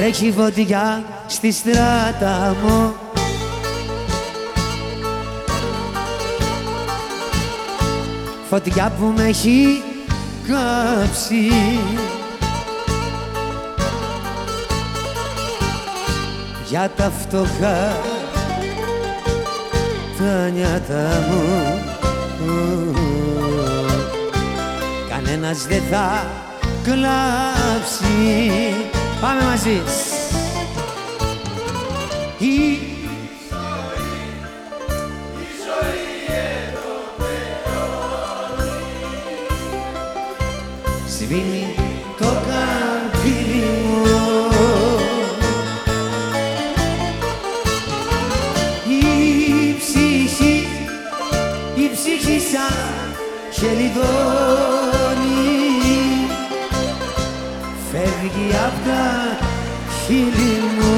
Βρέχει φωτιά στη στράτα μου. Φωτιά που με έχει κάψει. Για τα φτωχά τα νιάτα μου. Κανένας δεν θα κλάψει Πάμε μαζί. Η Σβήνει το καρπίδι μου. Η ψυχή, η ψυχή σαν χελιδόνι φεύγει απ' τα χείλη μου